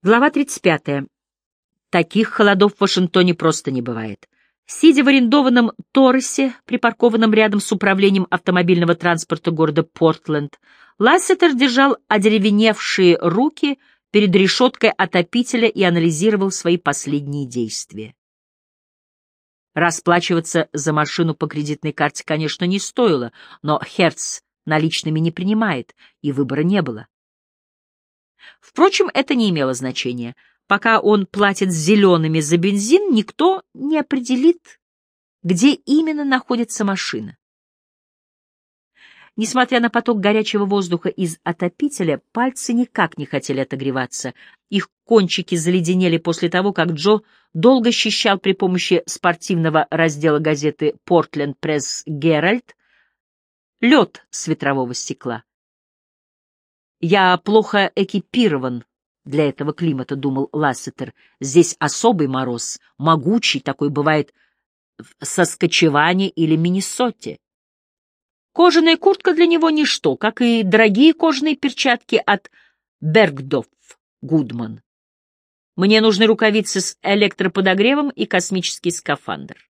Глава 35. Таких холодов в Вашингтоне просто не бывает. Сидя в арендованном Торресе, припаркованном рядом с управлением автомобильного транспорта города Портленд, Лассетер держал одеревеневшие руки перед решеткой отопителя и анализировал свои последние действия. Расплачиваться за машину по кредитной карте, конечно, не стоило, но Херц наличными не принимает, и выбора не было. Впрочем, это не имело значения. Пока он платит зелеными за бензин, никто не определит, где именно находится машина. Несмотря на поток горячего воздуха из отопителя, пальцы никак не хотели отогреваться. Их кончики заледенели после того, как Джо долго счищал при помощи спортивного раздела газеты «Портленд Пресс Геральт» лед с ветрового стекла. «Я плохо экипирован для этого климата», — думал Лассетер. «Здесь особый мороз, могучий, такой бывает в Соскочеване или Миннесоте. Кожаная куртка для него ничто, как и дорогие кожаные перчатки от Бергдофф Гудман. Мне нужны рукавицы с электроподогревом и космический скафандр.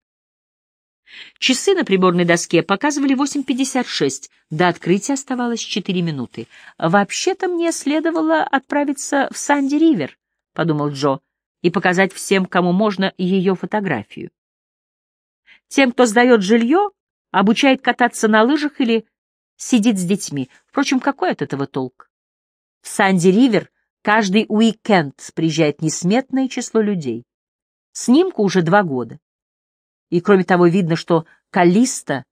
Часы на приборной доске показывали 8.56, до открытия оставалось 4 минуты. «Вообще-то мне следовало отправиться в Санди-Ривер», — подумал Джо, «и показать всем, кому можно, ее фотографию. Тем, кто сдает жилье, обучает кататься на лыжах или сидит с детьми. Впрочем, какой от этого толк? В Санди-Ривер каждый уикенд приезжает несметное число людей. Снимку уже два года. И, кроме того, видно, что Калиста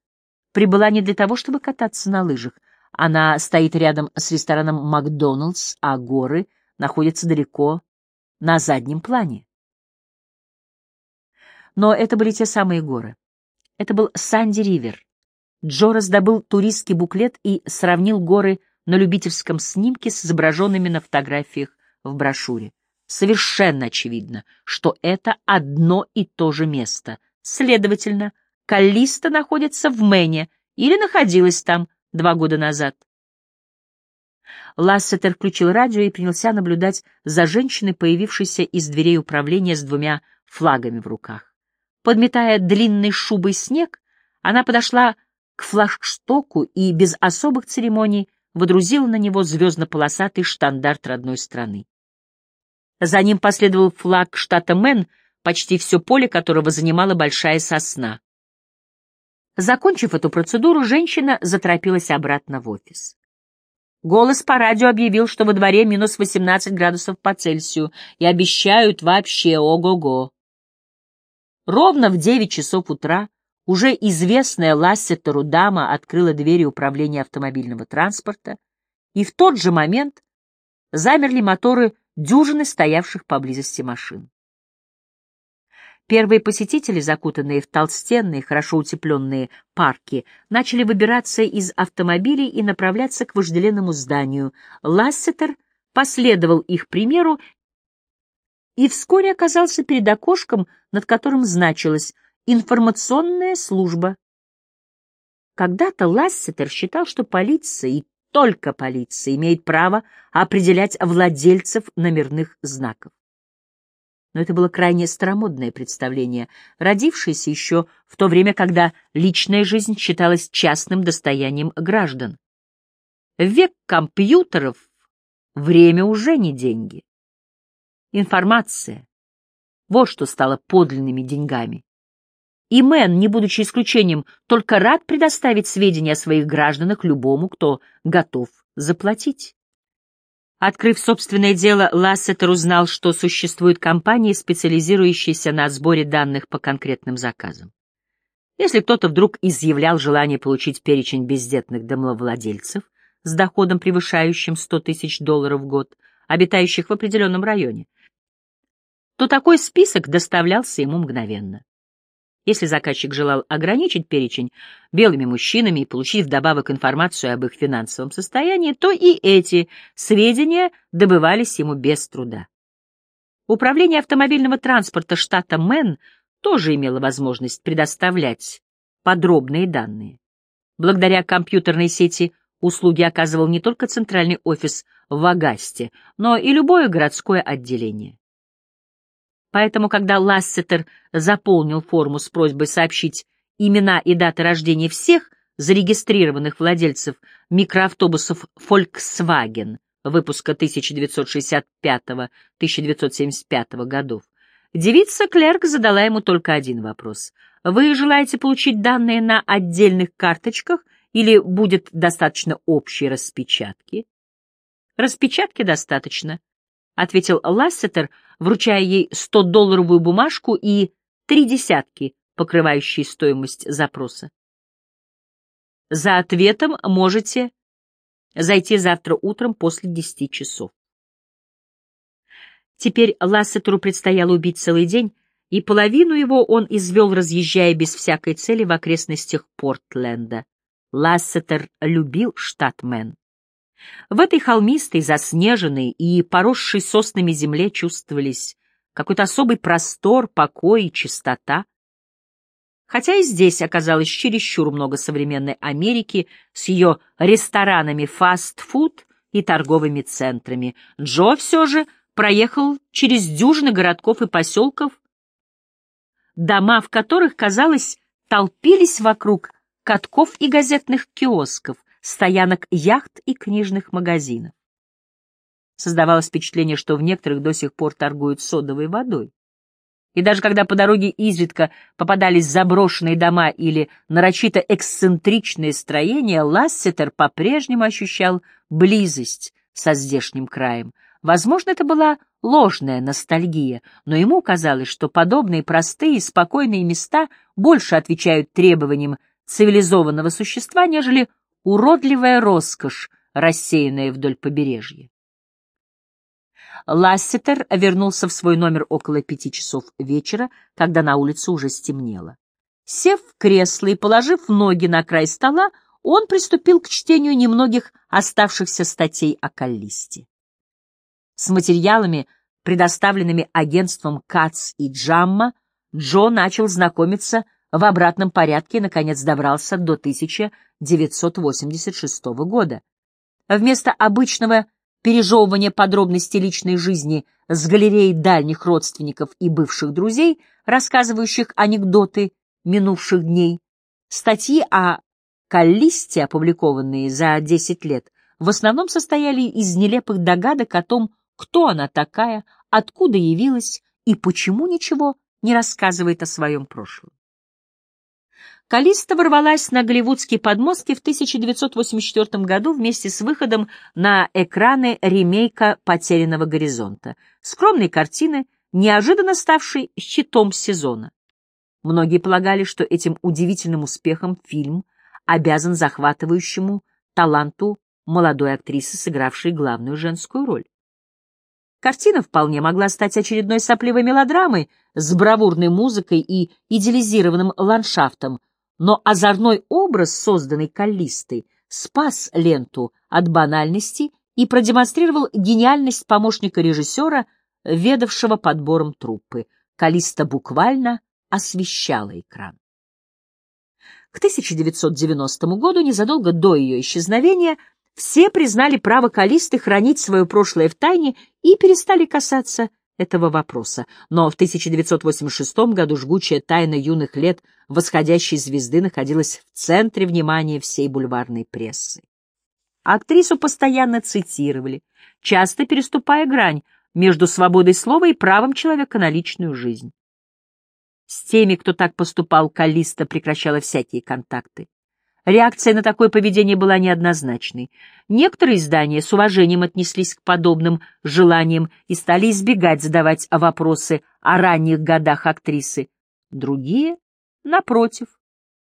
прибыла не для того, чтобы кататься на лыжах. Она стоит рядом с рестораном «Макдоналдс», а горы находятся далеко на заднем плане. Но это были те самые горы. Это был Санди-Ривер. Джо раздобыл туристский буклет и сравнил горы на любительском снимке с изображенными на фотографиях в брошюре. Совершенно очевидно, что это одно и то же место, Следовательно, Каллиста находится в Мэне или находилась там два года назад. Лассетер включил радио и принялся наблюдать за женщиной, появившейся из дверей управления с двумя флагами в руках. Подметая длинной шубой снег, она подошла к флагштоку и без особых церемоний водрузила на него звездно-полосатый штандарт родной страны. За ним последовал флаг штата Мэн — почти все поле которого занимала большая сосна. Закончив эту процедуру, женщина заторопилась обратно в офис. Голос по радио объявил, что во дворе минус 18 градусов по Цельсию, и обещают вообще ого-го. Ровно в 9 часов утра уже известная Лассетеру дама открыла двери управления автомобильного транспорта, и в тот же момент замерли моторы дюжины стоявших поблизости машин. Первые посетители, закутанные в толстенные, хорошо утепленные парки, начали выбираться из автомобилей и направляться к вожделенному зданию. Лассетер последовал их примеру и вскоре оказался перед окошком, над которым значилось «Информационная служба». Когда-то Лассетер считал, что полиция и только полиция имеет право определять владельцев номерных знаков но это было крайне старомодное представление, родившееся еще в то время, когда личная жизнь считалась частным достоянием граждан. В век компьютеров время уже не деньги. Информация — вот что стало подлинными деньгами. И Мэн, не будучи исключением, только рад предоставить сведения о своих гражданах любому, кто готов заплатить. Открыв собственное дело, Лассетер узнал, что существуют компании, специализирующиеся на сборе данных по конкретным заказам. Если кто-то вдруг изъявлял желание получить перечень бездетных домовладельцев с доходом, превышающим 100 тысяч долларов в год, обитающих в определенном районе, то такой список доставлялся ему мгновенно. Если заказчик желал ограничить перечень белыми мужчинами и получить вдобавок информацию об их финансовом состоянии, то и эти сведения добывались ему без труда. Управление автомобильного транспорта штата Мэн тоже имело возможность предоставлять подробные данные. Благодаря компьютерной сети услуги оказывал не только центральный офис в Агасте, но и любое городское отделение. Поэтому, когда Лассетер заполнил форму с просьбой сообщить имена и даты рождения всех зарегистрированных владельцев микроавтобусов Volkswagen выпуска 1965-1975 годов, девица Клерк задала ему только один вопрос. «Вы желаете получить данные на отдельных карточках или будет достаточно общей распечатки?» «Распечатки достаточно», — ответил Лассетер, вручая ей 100-долларовую бумажку и три десятки, покрывающие стоимость запроса. За ответом можете зайти завтра утром после десяти часов. Теперь Лассетеру предстояло убить целый день, и половину его он извел, разъезжая без всякой цели в окрестностях Портленда. Лассетер любил штат Мэн. В этой холмистой, заснеженной и поросшей соснами земле чувствовались какой-то особый простор, покой и чистота, Хотя и здесь оказалось чересчур много современной Америки с ее ресторанами фастфуд и торговыми центрами, Джо все же проехал через дюжины городков и поселков, дома в которых, казалось, толпились вокруг катков и газетных киосков, стоянок яхт и книжных магазинов. Создавалось впечатление, что в некоторых до сих пор торгуют содовой водой. И даже когда по дороге изредка попадались заброшенные дома или нарочито эксцентричные строения, Лассетер по-прежнему ощущал близость со здешним краем. Возможно, это была ложная ностальгия, но ему казалось, что подобные простые, спокойные места больше отвечают требованиям цивилизованного существа, нежели уродливая роскошь, рассеянная вдоль побережья. Лассетер вернулся в свой номер около пяти часов вечера, когда на улице уже стемнело. Сев в кресло и положив ноги на край стола, он приступил к чтению немногих оставшихся статей о Каллисте. С материалами, предоставленными агентством Кац и Джамма, Джо начал знакомиться в обратном порядке и, наконец, добрался до 1986 года. Вместо обычного пережевывание подробностей личной жизни с галереей дальних родственников и бывших друзей, рассказывающих анекдоты минувших дней, статьи о Каллисте, опубликованные за 10 лет, в основном состояли из нелепых догадок о том, кто она такая, откуда явилась и почему ничего не рассказывает о своем прошлом. Калиста ворвалась на голливудские подмостки в 1984 году вместе с выходом на экраны ремейка «Потерянного горизонта», скромной картины, неожиданно ставшей щитом сезона. Многие полагали, что этим удивительным успехом фильм обязан захватывающему таланту молодой актрисы, сыгравшей главную женскую роль. Картина вполне могла стать очередной сопливой мелодрамой с бравурной музыкой и идеализированным ландшафтом, но озорной образ, созданный Каллистой, спас ленту от банальности и продемонстрировал гениальность помощника режиссера, ведавшего подбором труппы. Калиста буквально освещала экран. К 1990 году, незадолго до ее исчезновения, все признали право Калисты хранить свое прошлое в тайне и перестали касаться этого вопроса, но в 1986 году жгучая тайна юных лет восходящей звезды находилась в центре внимания всей бульварной прессы. Актрису постоянно цитировали, часто переступая грань между свободой слова и правом человека на личную жизнь. С теми, кто так поступал, Калиста прекращала всякие контакты. Реакция на такое поведение была неоднозначной. Некоторые издания с уважением отнеслись к подобным желаниям и стали избегать задавать вопросы о ранних годах актрисы. Другие, напротив,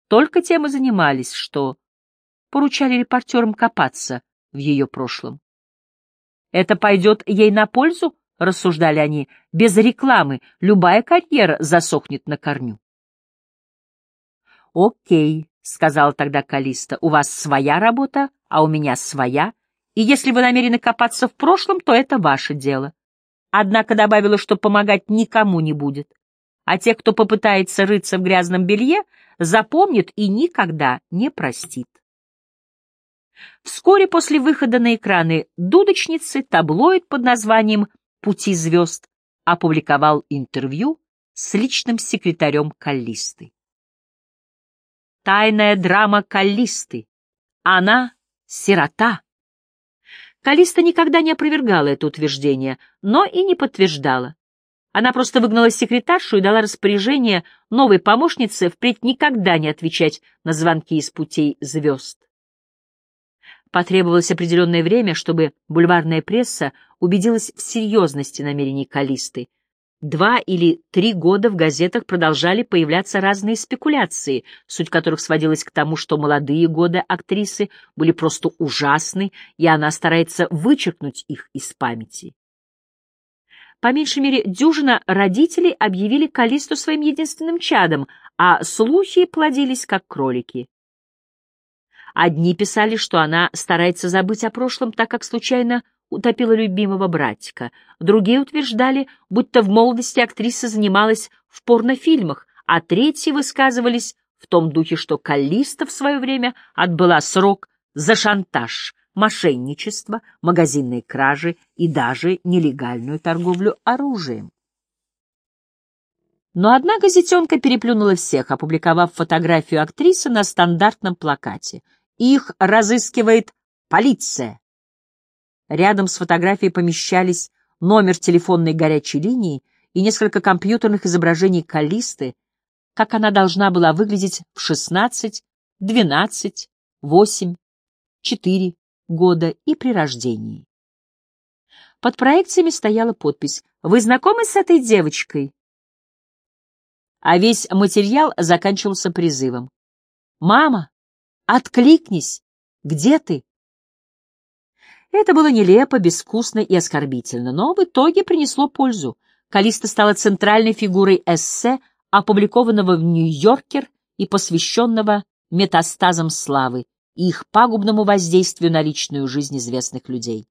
только тем и занимались, что поручали репортерам копаться в ее прошлом. «Это пойдет ей на пользу?» — рассуждали они. «Без рекламы любая карьера засохнет на корню». «Окей», — сказала тогда Калиста, — «у вас своя работа, а у меня своя, и если вы намерены копаться в прошлом, то это ваше дело». Однако добавила, что помогать никому не будет, а те, кто попытается рыться в грязном белье, запомнит и никогда не простит. Вскоре после выхода на экраны «Дудочницы» таблоид под названием «Пути звезд» опубликовал интервью с личным секретарем Каллисты. Тайная драма Каллисты. Она — сирота. Калиста никогда не опровергала это утверждение, но и не подтверждала. Она просто выгнала секретаршу и дала распоряжение новой помощнице впредь никогда не отвечать на звонки из путей звезд. Потребовалось определенное время, чтобы бульварная пресса убедилась в серьезности намерений Калисты. Два или три года в газетах продолжали появляться разные спекуляции, суть которых сводилась к тому, что молодые годы актрисы были просто ужасны, и она старается вычеркнуть их из памяти. По меньшей мере, дюжина родителей объявили Калисту своим единственным чадом, а слухи плодились, как кролики. Одни писали, что она старается забыть о прошлом, так как случайно утопила любимого братика. Другие утверждали, будто в молодости актриса занималась в порнофильмах, а третьи высказывались в том духе, что Калиста в свое время отбыла срок за шантаж, мошенничество, магазинные кражи и даже нелегальную торговлю оружием. Но одна газетенка переплюнула всех, опубликовав фотографию актрисы на стандартном плакате. Их разыскивает полиция. Рядом с фотографией помещались номер телефонной горячей линии и несколько компьютерных изображений Калисты, как она должна была выглядеть в 16, 12, 8, 4 года и при рождении. Под проекциями стояла подпись «Вы знакомы с этой девочкой?» А весь материал заканчивался призывом «Мама, откликнись! Где ты?» Это было нелепо, безвкусно и оскорбительно, но в итоге принесло пользу. Калиста стала центральной фигурой эссе, опубликованного в «Нью-Йоркер» и посвященного метастазам славы, и их пагубному воздействию на личную жизнь известных людей.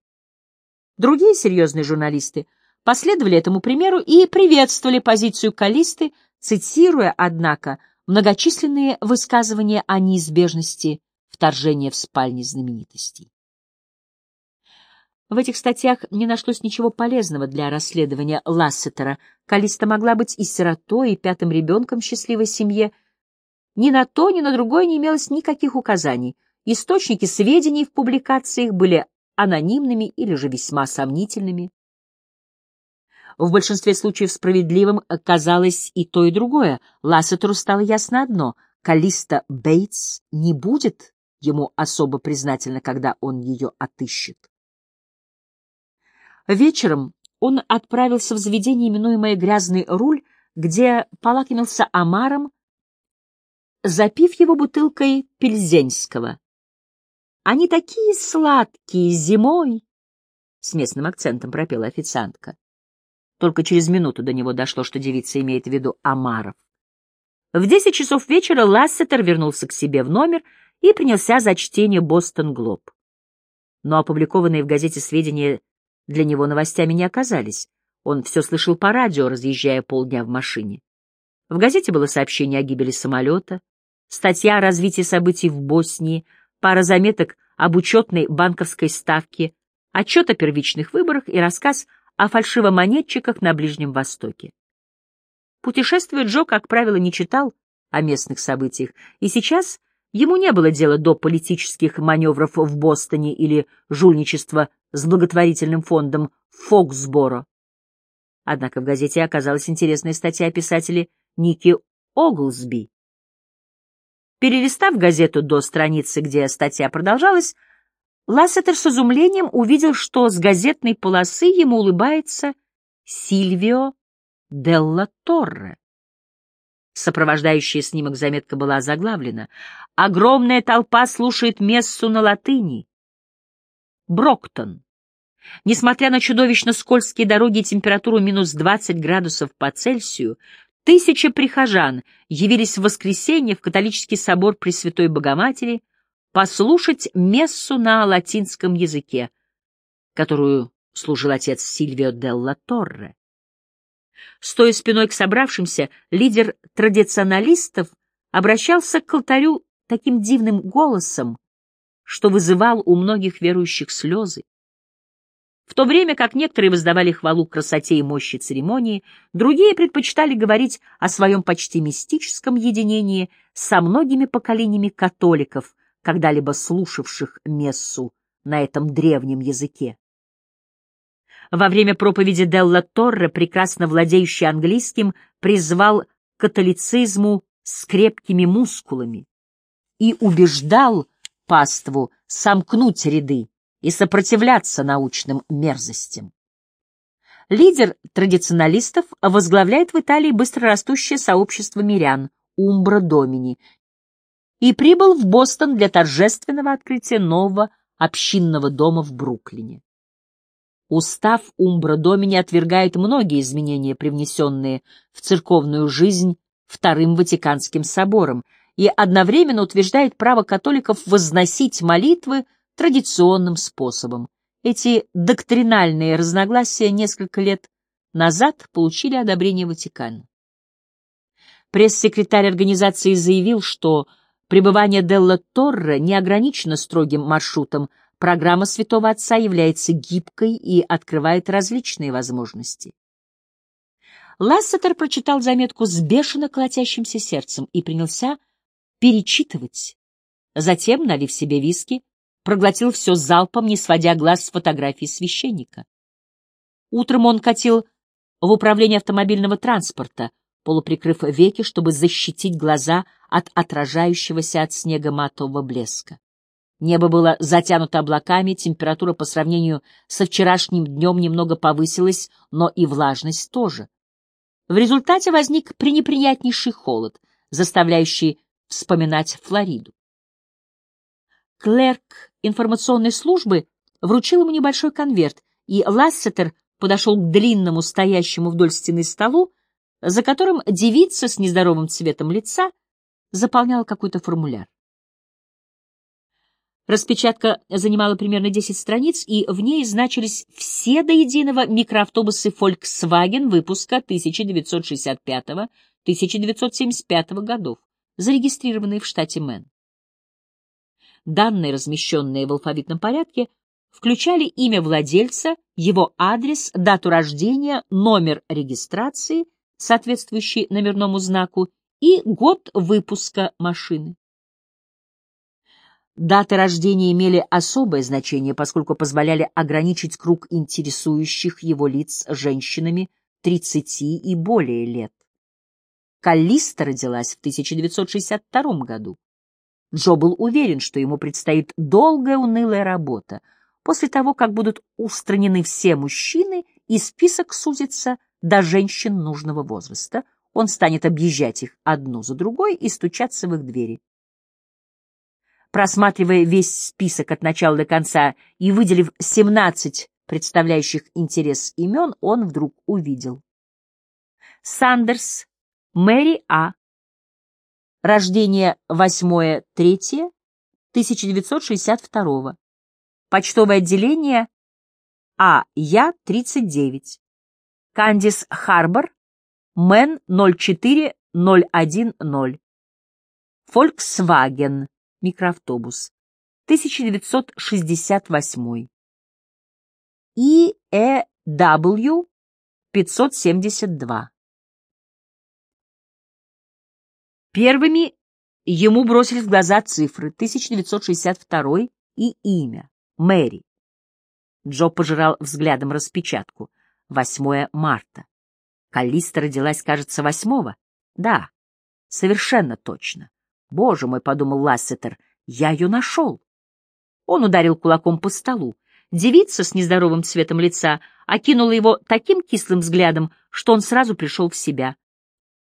Другие серьезные журналисты последовали этому примеру и приветствовали позицию Калисты, цитируя, однако, многочисленные высказывания о неизбежности вторжения в спальни знаменитостей. В этих статьях не нашлось ничего полезного для расследования Лассетера. Калиста могла быть и сиротой, и пятым ребенком в счастливой семье. Ни на то, ни на другое не имелось никаких указаний — Источники сведений в публикациях были анонимными или же весьма сомнительными. В большинстве случаев справедливым оказалось и то, и другое. Лассетеру стало ясно одно — Калиста Бейтс не будет ему особо признательна, когда он ее отыщет. Вечером он отправился в заведение, именуемое «Грязный руль», где полакомился омаром, запив его бутылкой пельзенского. Они такие сладкие зимой, — с местным акцентом пропела официантка. Только через минуту до него дошло, что девица имеет в виду Амаров. В десять часов вечера Лассетер вернулся к себе в номер и принялся за чтение «Бостон Глоб». Но опубликованные в газете сведения для него новостями не оказались. Он все слышал по радио, разъезжая полдня в машине. В газете было сообщение о гибели самолета, статья о развитии событий в Боснии — пара заметок об учетной банковской ставке, отчет о первичных выборах и рассказ о фальшивомонетчиках на Ближнем Востоке. Путешествуя Джо, как правило, не читал о местных событиях, и сейчас ему не было дела до политических маневров в Бостоне или жульничества с благотворительным фондом Фоксборо. Однако в газете оказалась интересная статья о писателе Ники Оглсби, Перелистав газету до страницы, где статья продолжалась, Лассетер с изумлением увидел, что с газетной полосы ему улыбается Сильвио Делла Торре. Сопровождающая снимок заметка была заглавлена. Огромная толпа слушает мессу на латыни. Броктон. Несмотря на чудовищно скользкие дороги и температуру минус 20 градусов по Цельсию, Тысячи прихожан явились в воскресенье в католический собор Пресвятой Богоматери послушать мессу на латинском языке, которую служил отец Сильвио Делла Торре. Стоя спиной к собравшимся, лидер традиционалистов обращался к алтарю таким дивным голосом, что вызывал у многих верующих слезы. В то время как некоторые воздавали хвалу красоте и мощи церемонии, другие предпочитали говорить о своем почти мистическом единении со многими поколениями католиков, когда-либо слушавших мессу на этом древнем языке. Во время проповеди Делла Торре, прекрасно владеющий английским, призвал к католицизму с крепкими мускулами и убеждал паству сомкнуть ряды и сопротивляться научным мерзостям. Лидер традиционалистов возглавляет в Италии быстрорастущее сообщество мирян Умбра Домини и прибыл в Бостон для торжественного открытия нового общинного дома в Бруклине. Устав Умбра Домини отвергает многие изменения, привнесенные в церковную жизнь Вторым Ватиканским собором, и одновременно утверждает право католиков возносить молитвы традиционным способом. Эти доктринальные разногласия несколько лет назад получили одобрение Ватикана. Пресс-секретарь организации заявил, что пребывание Делла Торре не ограничено строгим маршрутом Программа Святого Отца является гибкой и открывает различные возможности. Лассетер прочитал заметку с бешено колотящимся сердцем и принялся перечитывать. Затем, налив себе виски, проглотил все залпом, не сводя глаз с фотографии священника. Утром он катил в управление автомобильного транспорта, полуприкрыв веки, чтобы защитить глаза от отражающегося от снега матового блеска. Небо было затянуто облаками, температура по сравнению со вчерашним днем немного повысилась, но и влажность тоже. В результате возник пренеприятнейший холод, заставляющий вспоминать Флориду. Клерк информационной службы вручил ему небольшой конверт, и Лассетер подошел к длинному стоящему вдоль стены столу, за которым девица с нездоровым цветом лица заполняла какой-то формуляр. Распечатка занимала примерно 10 страниц, и в ней значились все до единого микроавтобусы Volkswagen выпуска 1965-1975 годов, зарегистрированные в штате Мэн. Данные, размещенные в алфавитном порядке, включали имя владельца, его адрес, дату рождения, номер регистрации, соответствующий номерному знаку, и год выпуска машины. Даты рождения имели особое значение, поскольку позволяли ограничить круг интересующих его лиц женщинами 30 и более лет. Каллиста родилась в 1962 году. Джо был уверен, что ему предстоит долгая унылая работа. После того, как будут устранены все мужчины и список сузится до женщин нужного возраста, он станет объезжать их одну за другой и стучаться в их двери. Просматривая весь список от начала до конца и выделив 17 представляющих интерес имен, он вдруг увидел. Сандерс, Мэри А. Рождение 8-3-1962. Почтовое отделение А. Я, 39. Кандис Харбор, Мэн 04010. Volkswagen микроавтобус, 1968. ИЭW 572. Первыми ему бросились в глаза цифры 1962 и имя Мэри. Джо пожирал взглядом распечатку. 8 марта. Каллиста родилась, кажется, восьмого. Да, совершенно точно. «Боже мой», — подумал Лассетер, — «я ее нашел». Он ударил кулаком по столу. Девица с нездоровым цветом лица окинула его таким кислым взглядом, что он сразу пришел в себя.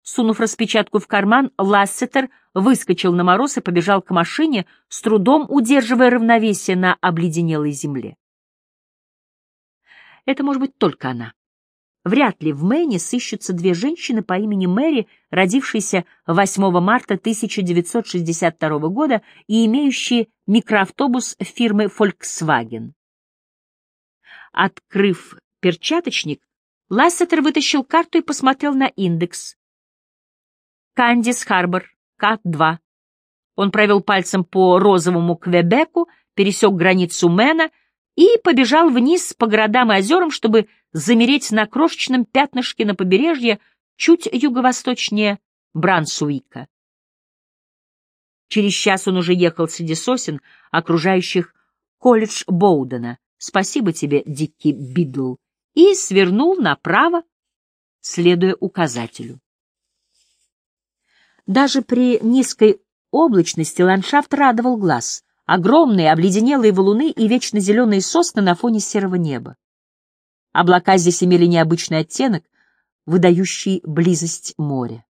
Сунув распечатку в карман, Лассетер выскочил на мороз и побежал к машине, с трудом удерживая равновесие на обледенелой земле. Это может быть только она. Вряд ли в Мэне сыщутся две женщины по имени Мэри, родившиеся 8 марта 1962 года и имеющие микроавтобус фирмы Volkswagen. Открыв перчаточник, Лассетер вытащил карту и посмотрел на индекс. Кандис Харбор, К-2. Он провел пальцем по розовому Квебеку, пересек границу Мэна и побежал вниз по городам и озерам, чтобы замереть на крошечном пятнышке на побережье чуть юго-восточнее Брансуика. Через час он уже ехал среди сосен, окружающих колледж Боудена. Спасибо тебе, Дикий Бидл. И свернул направо, следуя указателю. Даже при низкой облачности ландшафт радовал глаз. Огромные обледенелые валуны и вечно зеленые сосны на фоне серого неба. Облака здесь имели необычный оттенок, выдающий близость моря.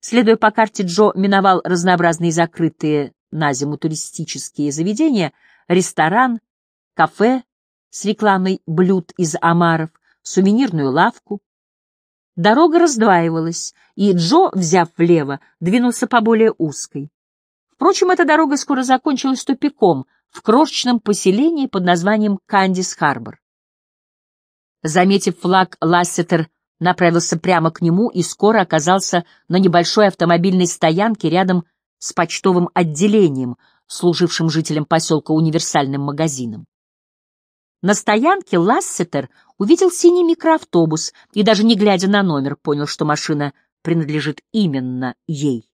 Следуя по карте, Джо миновал разнообразные закрытые на зиму туристические заведения, ресторан, кафе с рекламой блюд из омаров, сувенирную лавку. Дорога раздваивалась, и Джо, взяв влево, двинулся по более узкой. Впрочем, эта дорога скоро закончилась тупиком в крошечном поселении под названием Кандис-Харбор. Заметив флаг, Лассетер направился прямо к нему и скоро оказался на небольшой автомобильной стоянке рядом с почтовым отделением, служившим жителям поселка универсальным магазином. На стоянке Лассетер увидел синий микроавтобус и, даже не глядя на номер, понял, что машина принадлежит именно ей.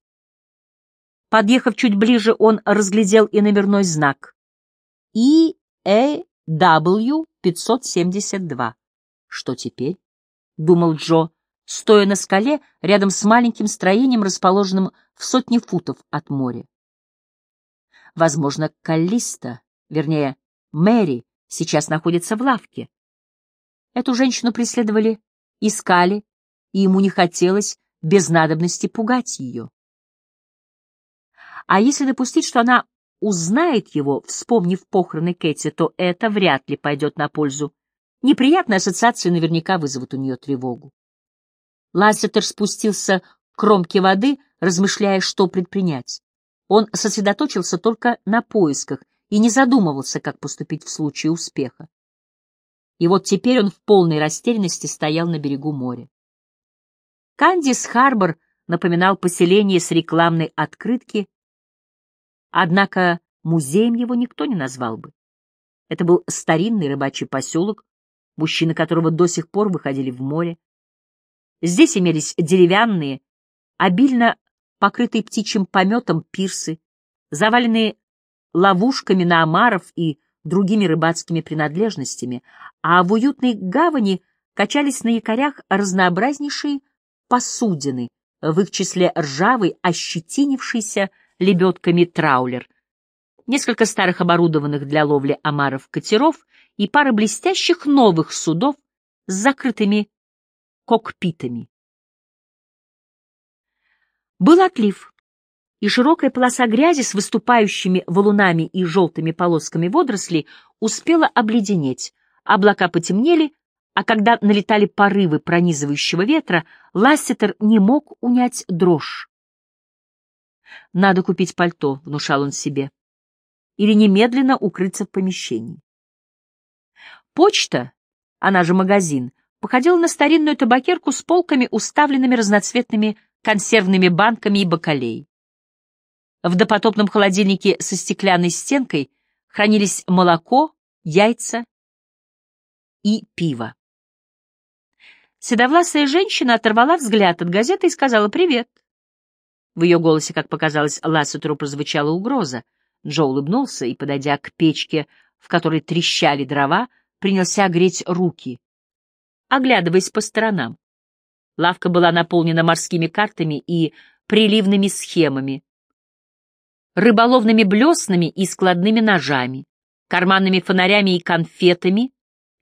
Подъехав чуть ближе, он разглядел и номерной знак EAW 572. Что теперь? — думал Джо, стоя на скале рядом с маленьким строением, расположенным в сотне футов от моря. Возможно, Каллиста, вернее, Мэри, сейчас находится в лавке. Эту женщину преследовали, искали, и ему не хотелось без надобности пугать ее. А если допустить, что она узнает его, вспомнив похороны Кэти, то это вряд ли пойдет на пользу Неприятные ассоциации наверняка вызовут у нее тревогу. Лассетер спустился к кромке воды, размышляя, что предпринять. Он сосредоточился только на поисках и не задумывался, как поступить в случае успеха. И вот теперь он в полной растерянности стоял на берегу моря. Кандис-Харбор напоминал поселение с рекламной открытки, однако музеем его никто не назвал бы. Это был старинный рыбачий поселок, мужчины которого до сих пор выходили в море. Здесь имелись деревянные, обильно покрытые птичьим пометом пирсы, заваленные ловушками на омаров и другими рыбацкими принадлежностями, а в уютной гавани качались на якорях разнообразнейшие посудины, в их числе ржавый, ощетинившийся лебедками траулер, несколько старых оборудованных для ловли омаров катеров и пара блестящих новых судов с закрытыми кокпитами. Был отлив, и широкая полоса грязи с выступающими валунами и желтыми полосками водорослей успела обледенеть, облака потемнели, а когда налетали порывы пронизывающего ветра, Лассетер не мог унять дрожь. «Надо купить пальто», — внушал он себе, — «или немедленно укрыться в помещении». Почта, она же магазин, походила на старинную табакерку с полками, уставленными разноцветными консервными банками и бакалей. В допотопном холодильнике со стеклянной стенкой хранились молоко, яйца и пиво. Седовласая женщина оторвала взгляд от газеты и сказала «Привет». В ее голосе, как показалось, Лассетеру прозвучала угроза. Джо улыбнулся и, подойдя к печке, в которой трещали дрова, принялся греть руки, оглядываясь по сторонам. Лавка была наполнена морскими картами и приливными схемами, рыболовными блеснами и складными ножами, карманными фонарями и конфетами,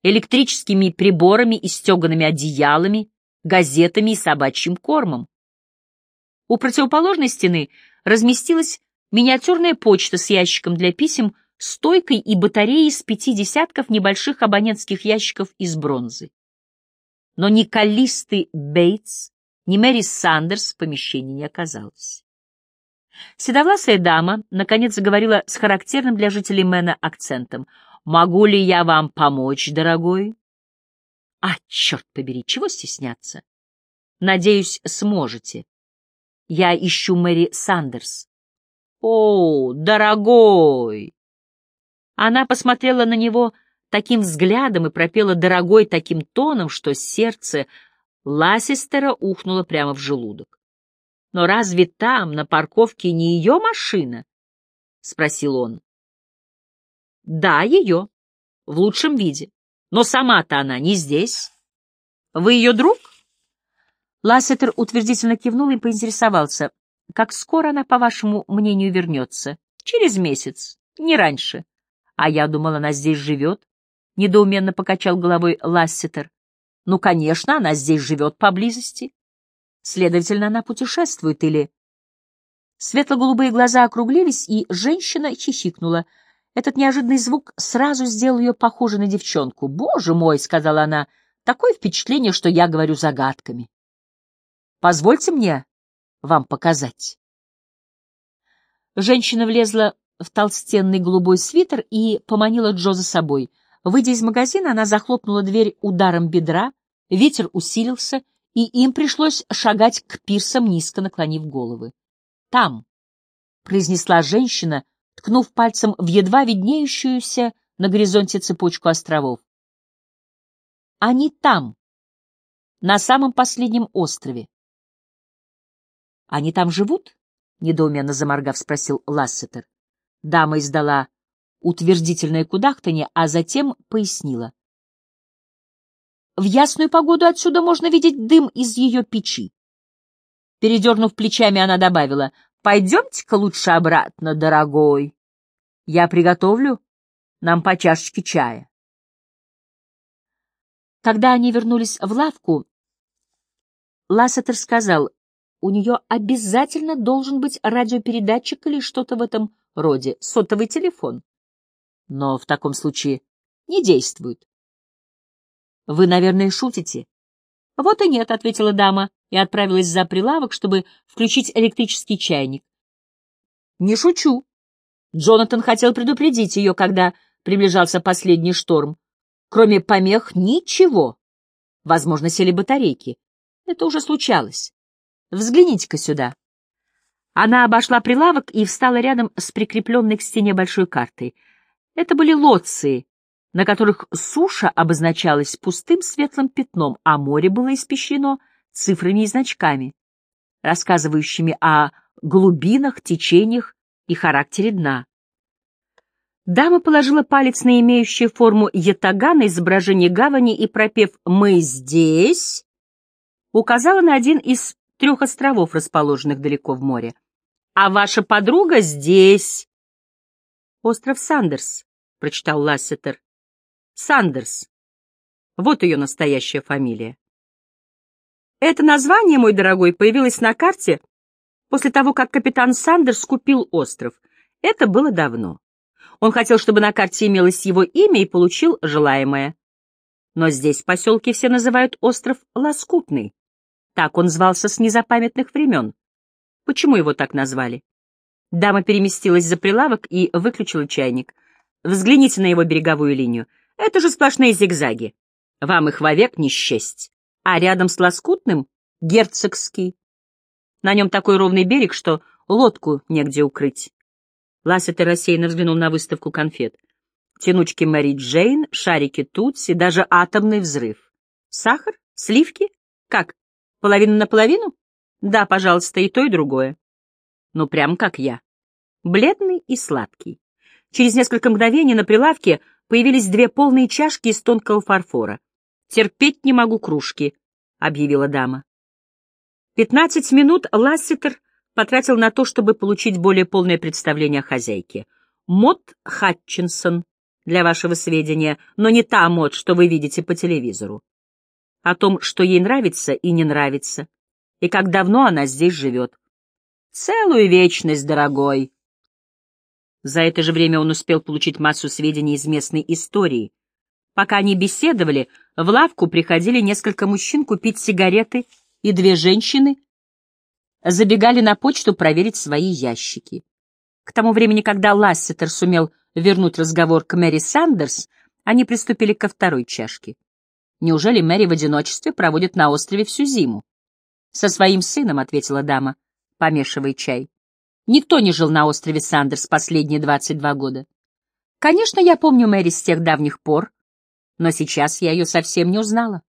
электрическими приборами и стеганными одеялами, газетами и собачьим кормом. У противоположной стены разместилась миниатюрная почта с ящиком для писем стойкой и батареей из пяти десятков небольших абонентских ящиков из бронзы. Но ни Каллисты Бейтс, ни Мэри Сандерс в помещении не оказалось. Седовласая дама, наконец, заговорила с характерным для жителей Мэна акцентом. «Могу ли я вам помочь, дорогой?» «А, черт побери, чего стесняться?» «Надеюсь, сможете. Я ищу Мэри Сандерс». «О, дорогой!» Она посмотрела на него таким взглядом и пропела дорогой таким тоном, что сердце Лассистера ухнуло прямо в желудок. «Но разве там, на парковке, не ее машина?» — спросил он. «Да, ее. В лучшем виде. Но сама-то она не здесь. Вы ее друг?» Лассетер утвердительно кивнул и поинтересовался. «Как скоро она, по вашему мнению, вернется?» «Через месяц. Не раньше. А я думал, она здесь живет. — недоуменно покачал головой Ласситер. «Ну, конечно, она здесь живет поблизости. Следовательно, она путешествует или...» Светло-голубые глаза округлились, и женщина хихикнула. Этот неожиданный звук сразу сделал ее похожей на девчонку. «Боже мой!» — сказала она. «Такое впечатление, что я говорю загадками. Позвольте мне вам показать». Женщина влезла в толстенный голубой свитер и поманила Джо за собой — Выйдя из магазина, она захлопнула дверь ударом бедра, ветер усилился, и им пришлось шагать к пирсам, низко наклонив головы. «Там», — произнесла женщина, ткнув пальцем в едва виднеющуюся на горизонте цепочку островов. «Они там, на самом последнем острове». «Они там живут?» — недоуменно заморгав спросил Лассетер. Дама издала утвердительное кудахтанье, а затем пояснила. В ясную погоду отсюда можно видеть дым из ее печи. Передернув плечами, она добавила, «Пойдемте-ка лучше обратно, дорогой. Я приготовлю нам по чашечке чая». Когда они вернулись в лавку, Лассетер сказал, «У нее обязательно должен быть радиопередатчик или что-то в этом роде, сотовый телефон но в таком случае не действует. Вы, наверное, шутите? Вот и нет, ответила дама и отправилась за прилавок, чтобы включить электрический чайник. Не шучу. Джонатан хотел предупредить ее, когда приближался последний шторм. Кроме помех ничего. Возможно, сели батарейки. Это уже случалось. Взгляните-ка сюда. Она обошла прилавок и встала рядом с прикрепленной к стене большой картой — это были лоции, на которых суша обозначалась пустым светлым пятном, а море было испещрено цифрами и значками, рассказывающими о глубинах, течениях и характере дна. Дама положила палец на имеющее форму ятага изображение гавани и, пропев «Мы здесь», указала на один из трех островов, расположенных далеко в море. «А ваша подруга здесь», «Остров Сандерс», — прочитал Лассетер. «Сандерс. Вот ее настоящая фамилия». Это название, мой дорогой, появилось на карте после того, как капитан Сандерс купил остров. Это было давно. Он хотел, чтобы на карте имелось его имя и получил желаемое. Но здесь в поселке все называют остров Лоскутный. Так он звался с незапамятных времен. Почему его так назвали? Дама переместилась за прилавок и выключила чайник. Взгляните на его береговую линию. Это же сплошные зигзаги. Вам их вовек не счесть. А рядом с Лоскутным — Герцогский. На нем такой ровный берег, что лодку негде укрыть. Лассетер рассеянно взглянул на выставку конфет. Тянучки Мэри Джейн, шарики Тутси, даже атомный взрыв. Сахар? Сливки? Как? Половину на половину? Да, пожалуйста, и то, и другое ну прям как я. Бледный и сладкий. Через несколько мгновений на прилавке появились две полные чашки из тонкого фарфора. «Терпеть не могу кружки», — объявила дама. Пятнадцать минут Ласситер потратил на то, чтобы получить более полное представление о хозяйке. Мод Хатчинсон, для вашего сведения, но не та мод, что вы видите по телевизору. О том, что ей нравится и не нравится, и как давно она здесь живет. Целую вечность, дорогой. За это же время он успел получить массу сведений из местной истории. Пока они беседовали, в лавку приходили несколько мужчин купить сигареты, и две женщины забегали на почту проверить свои ящики. К тому времени, когда Лассетер сумел вернуть разговор к Мэри Сандерс, они приступили ко второй чашке. Неужели Мэри в одиночестве проводит на острове всю зиму? — Со своим сыном, — ответила дама помешивая чай. Никто не жил на острове Сандерс последние 22 года. Конечно, я помню Мэри с тех давних пор, но сейчас я ее совсем не узнала.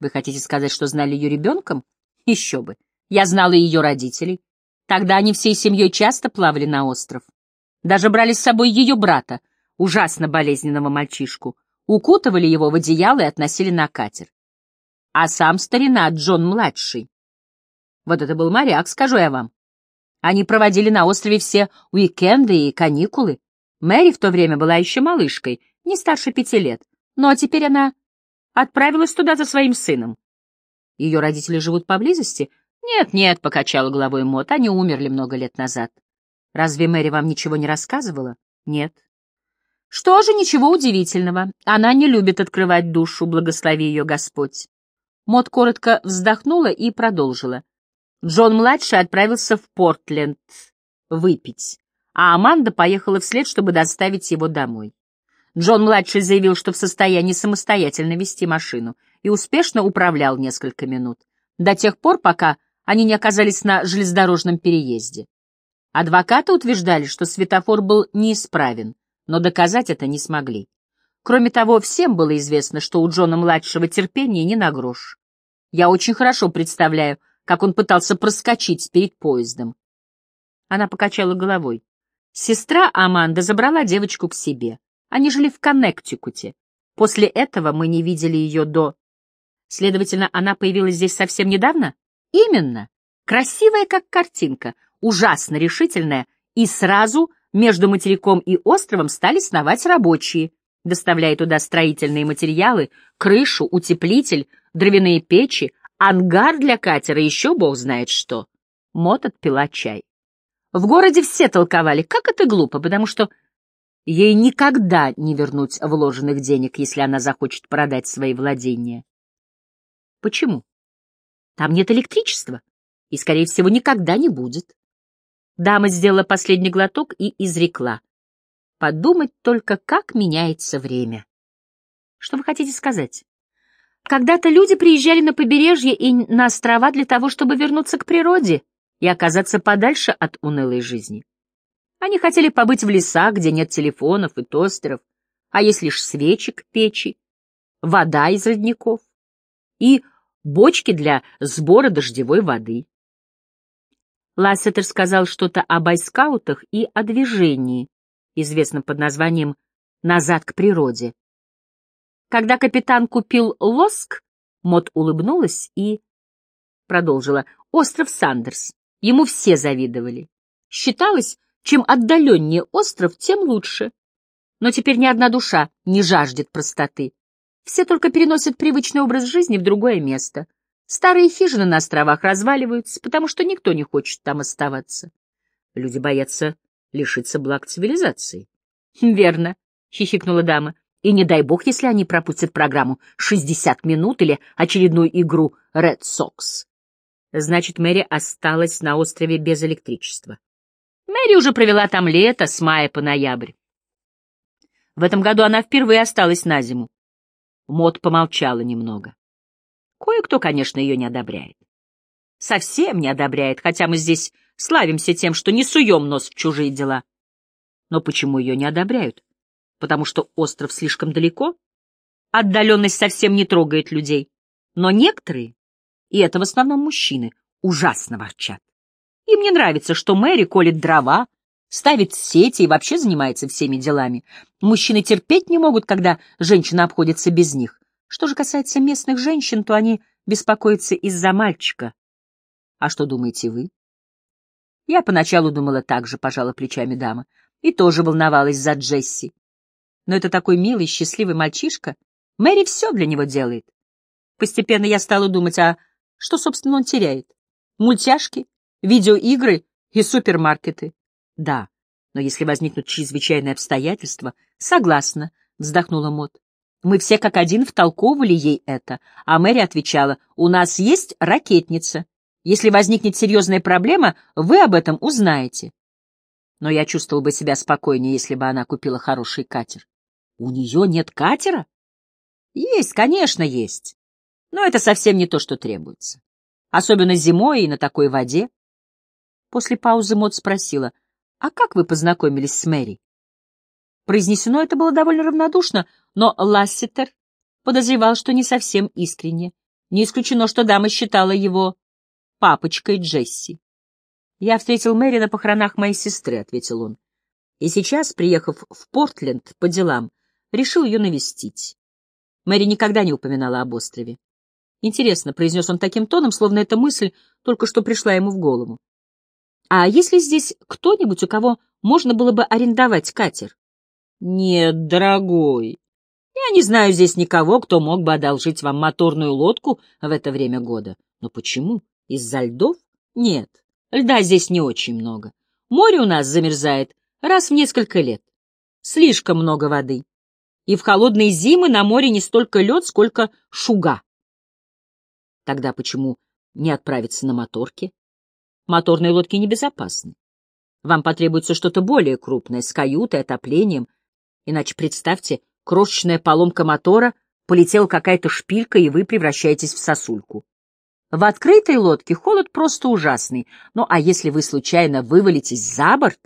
Вы хотите сказать, что знали ее ребенком? Еще бы. Я знала ее родителей. Тогда они всей семьей часто плавали на остров. Даже брали с собой ее брата, ужасно болезненного мальчишку, укутывали его в одеяло и относили на катер. А сам старина Джон-младший. Вот это был моряк, скажу я вам. Они проводили на острове все уикенды и каникулы. Мэри в то время была еще малышкой, не старше пяти лет, но теперь она отправилась туда за своим сыном. Ее родители живут поблизости? Нет, нет, — покачала головой Мот, — они умерли много лет назад. Разве Мэри вам ничего не рассказывала? Нет. Что же, ничего удивительного. Она не любит открывать душу, благослови ее Господь. Мот коротко вздохнула и продолжила. Джон-младший отправился в Портленд выпить, а Аманда поехала вслед, чтобы доставить его домой. Джон-младший заявил, что в состоянии самостоятельно вести машину, и успешно управлял несколько минут, до тех пор, пока они не оказались на железнодорожном переезде. Адвокаты утверждали, что светофор был неисправен, но доказать это не смогли. Кроме того, всем было известно, что у Джона-младшего терпения не на грош. Я очень хорошо представляю, как он пытался проскочить перед поездом. Она покачала головой. Сестра Аманда забрала девочку к себе. Они жили в Коннектикуте. После этого мы не видели ее до... Следовательно, она появилась здесь совсем недавно? Именно. Красивая, как картинка, ужасно решительная, и сразу между материком и островом стали сновать рабочие, доставляя туда строительные материалы, крышу, утеплитель, дровяные печи, Ангар для катера, еще бог знает что. Мот отпила чай. В городе все толковали, как это глупо, потому что ей никогда не вернуть вложенных денег, если она захочет продать свои владения. Почему? Там нет электричества, и, скорее всего, никогда не будет. Дама сделала последний глоток и изрекла. Подумать только, как меняется время. Что вы хотите сказать? Когда-то люди приезжали на побережье и на острова для того, чтобы вернуться к природе и оказаться подальше от унылой жизни. Они хотели побыть в лесах, где нет телефонов и тостеров, а есть лишь свечи к печи, вода из родников и бочки для сбора дождевой воды. Лассетер сказал что-то о байскаутах и о движении, известном под названием «назад к природе», когда капитан купил лоск, Мот улыбнулась и продолжила. Остров Сандерс. Ему все завидовали. Считалось, чем отдаленнее остров, тем лучше. Но теперь ни одна душа не жаждет простоты. Все только переносят привычный образ жизни в другое место. Старые хижины на островах разваливаются, потому что никто не хочет там оставаться. Люди боятся лишиться благ цивилизации. — Верно, — хихикнула дама. И не дай бог, если они пропустят программу «60 минут» или очередную игру «Ред Сокс». Значит, Мэри осталась на острове без электричества. Мэри уже провела там лето с мая по ноябрь. В этом году она впервые осталась на зиму. Мод помолчала немного. Кое-кто, конечно, ее не одобряет. Совсем не одобряет, хотя мы здесь славимся тем, что не суем нос в чужие дела. Но почему ее не одобряют? Потому что остров слишком далеко, отдаленность совсем не трогает людей. Но некоторые, и это в основном мужчины, ужасно ворчат. Им не нравится, что Мэри колет дрова, ставит сети и вообще занимается всеми делами. Мужчины терпеть не могут, когда женщина обходится без них. Что же касается местных женщин, то они беспокоятся из-за мальчика. А что думаете вы? Я поначалу думала так же, пожала плечами дама, и тоже волновалась за Джесси но это такой милый, счастливый мальчишка. Мэри все для него делает. Постепенно я стала думать, а что, собственно, он теряет? Мультяшки, видеоигры и супермаркеты. Да, но если возникнут чрезвычайные обстоятельства... Согласна, вздохнула Мот. Мы все как один втолковывали ей это, а Мэри отвечала, у нас есть ракетница. Если возникнет серьезная проблема, вы об этом узнаете. Но я чувствовал бы себя спокойнее, если бы она купила хороший катер. У нее нет катера? Есть, конечно, есть. Но это совсем не то, что требуется. Особенно зимой и на такой воде. После паузы Мот спросила, а как вы познакомились с Мэри? Произнесено это было довольно равнодушно, но Ласситер подозревал, что не совсем искренне. Не исключено, что дама считала его папочкой Джесси. «Я встретил Мэри на похоронах моей сестры», — ответил он. «И сейчас, приехав в Портленд по делам, решил ее навестить. Мэри никогда не упоминала об острове. Интересно, — произнес он таким тоном, словно эта мысль только что пришла ему в голову. «А есть ли здесь кто-нибудь, у кого можно было бы арендовать катер?» «Нет, дорогой, я не знаю здесь никого, кто мог бы одолжить вам моторную лодку в это время года. Но почему? Из-за льдов? Нет, льда здесь не очень много. Море у нас замерзает раз в несколько лет. Слишком много воды. И в холодные зимы на море не столько лед, сколько шуга. Тогда почему не отправиться на моторке? Моторные лодки небезопасны. Вам потребуется что-то более крупное, с каютой, отоплением. Иначе представьте, крошечная поломка мотора, полетела какая-то шпилька, и вы превращаетесь в сосульку. В открытой лодке холод просто ужасный. Ну а если вы случайно вывалитесь за борт,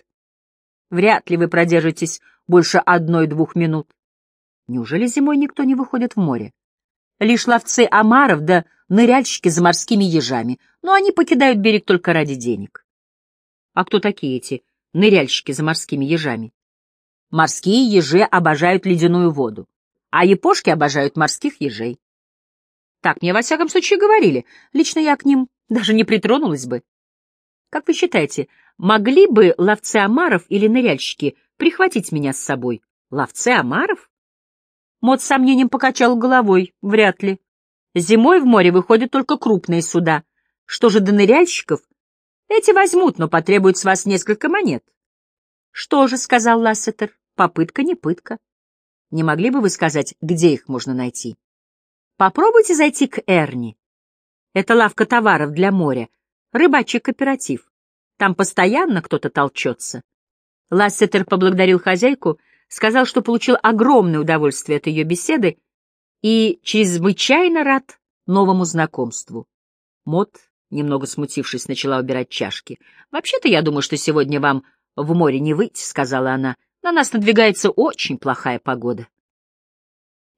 вряд ли вы продержитесь больше одной-двух минут. Неужели зимой никто не выходит в море? Лишь ловцы омаров да ныряльщики за морскими ежами, но они покидают берег только ради денег. А кто такие эти ныряльщики за морскими ежами? Морские ежи обожают ледяную воду, а япошки обожают морских ежей. Так мне во всяком случае говорили. Лично я к ним даже не притронулась бы. Как вы считаете, могли бы ловцы омаров или ныряльщики прихватить меня с собой? Ловцы омаров? Мот с сомнением покачал головой. Вряд ли. Зимой в море выходят только крупные суда. Что же до ныряльщиков? Эти возьмут, но потребуют с вас несколько монет. — Что же, — сказал Лассетер, Попытка не пытка. Не могли бы вы сказать, где их можно найти? Попробуйте зайти к Эрни. Это лавка товаров для моря, рыбачий кооператив. Там постоянно кто-то толчется. Лассетер поблагодарил хозяйку, сказал, что получил огромное удовольствие от ее беседы и чрезвычайно рад новому знакомству. Мот, немного смутившись, начала убирать чашки. «Вообще-то я думаю, что сегодня вам в море не выйти», — сказала она. На нас надвигается очень плохая погода.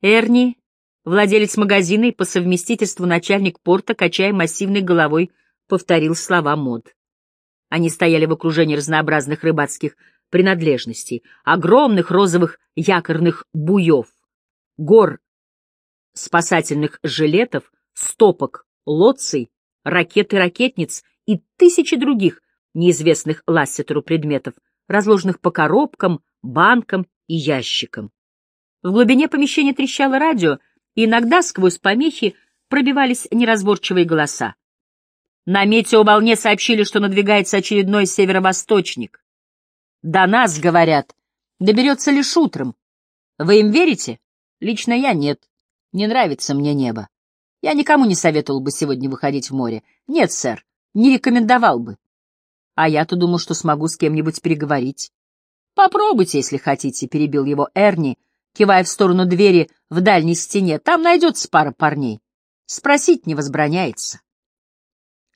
Эрни, владелец магазина и по совместительству начальник порта, качая массивной головой, повторил слова мод. Они стояли в окружении разнообразных рыбацких принадлежностей, огромных розовых якорных буев, гор спасательных жилетов, стопок лоций, ракет и ракетниц и тысячи других неизвестных Лассетеру предметов, разложенных по коробкам, банкам и ящикам. В глубине помещения трещало радио, и иногда сквозь помехи пробивались неразборчивые голоса. На метеоволне сообщили, что надвигается очередной северо-восточник. До нас, говорят, доберется лишь утром. Вы им верите? Лично я нет. Не нравится мне небо. Я никому не советовал бы сегодня выходить в море. Нет, сэр, не рекомендовал бы. А я-то думал, что смогу с кем-нибудь переговорить. Попробуйте, если хотите, — перебил его Эрни, кивая в сторону двери в дальней стене. Там найдется пара парней. Спросить не возбраняется.